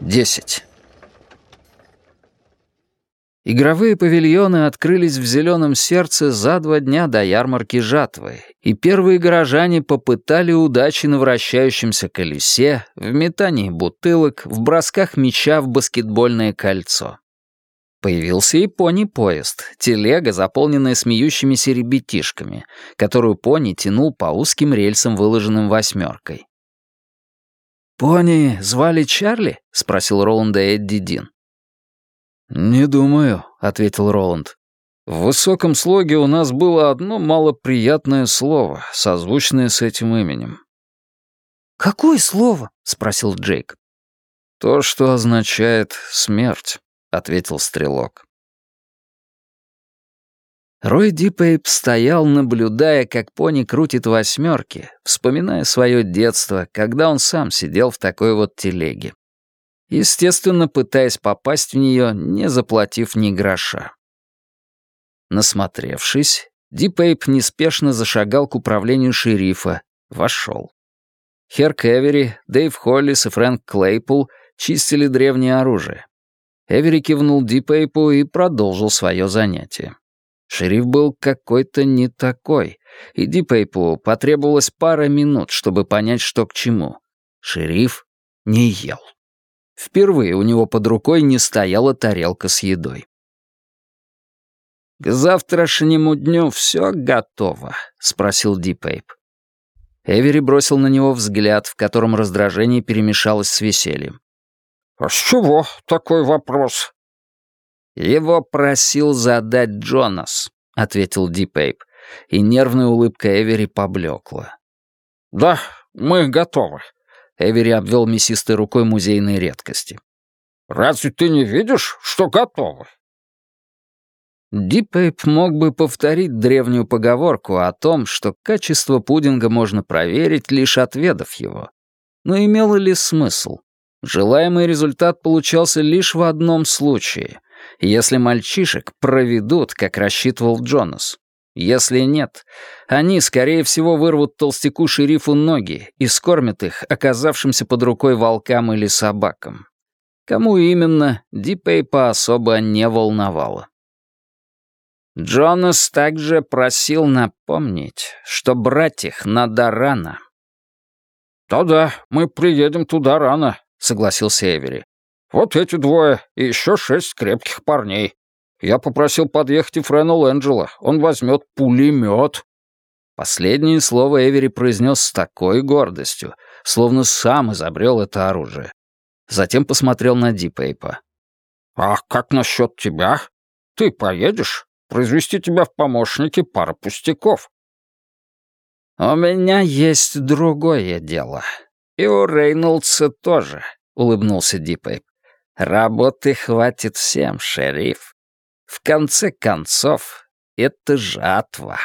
Десять. Игровые павильоны открылись в зеленом сердце за два дня до ярмарки жатвы, и первые горожане попытали удачи на вращающемся колесе, в метании бутылок, в бросках мяча в баскетбольное кольцо. Появился и пони-поезд, телега, заполненная смеющимися ребятишками, которую пони тянул по узким рельсам, выложенным восьмеркой. «Пони звали Чарли?» — спросил Роланда Эдди Дин. «Не думаю», — ответил Роланд. «В высоком слоге у нас было одно малоприятное слово, созвучное с этим именем». «Какое слово?» — спросил Джейк. «То, что означает смерть», — ответил стрелок. Рой Дипейп стоял, наблюдая, как пони крутит восьмерки, вспоминая свое детство, когда он сам сидел в такой вот телеге. Естественно, пытаясь попасть в нее, не заплатив ни гроша. Насмотревшись, Дипейп неспешно зашагал к управлению шерифа, вошел. Херк Эвери, Дэйв Холлис и Фрэнк Клейпул чистили древнее оружие. Эвери кивнул Дипейпу и продолжил свое занятие. Шериф был какой-то не такой, и Дипейпу потребовалось пара минут, чтобы понять, что к чему. Шериф не ел. Впервые у него под рукой не стояла тарелка с едой. «К завтрашнему дню все готово?» — спросил Дипейп. Эвери бросил на него взгляд, в котором раздражение перемешалось с весельем. «А с чего такой вопрос?» «Его просил задать Джонас», — ответил Дипейп, и нервная улыбка Эвери поблекла. «Да, мы готовы», — Эвери обвел мясистой рукой музейные редкости. «Разве ты не видишь, что готовы?» Дипейп мог бы повторить древнюю поговорку о том, что качество пудинга можно проверить, лишь отведав его. Но имело ли смысл? Желаемый результат получался лишь в одном случае, если мальчишек проведут, как рассчитывал Джонас. Если нет, они, скорее всего, вырвут толстяку-шерифу ноги и скормят их оказавшимся под рукой волкам или собакам. Кому именно, Дипейпа особо не волновало. Джонас также просил напомнить, что брать их надо рано. «Да-да, мы приедем туда рано», — согласился Эвери. «Вот эти двое и еще шесть крепких парней. Я попросил подъехать и Френа Лэнджела. Он возьмет пулемет». Последнее слово Эвери произнес с такой гордостью, словно сам изобрел это оружие. Затем посмотрел на Дипейпа. «А как насчет тебя? Ты поедешь? Произвести тебя в помощники пара пустяков». «У меня есть другое дело», «И у Рейнольдса тоже», — улыбнулся Дипейп. «Работы хватит всем, шериф. В конце концов, это жатва».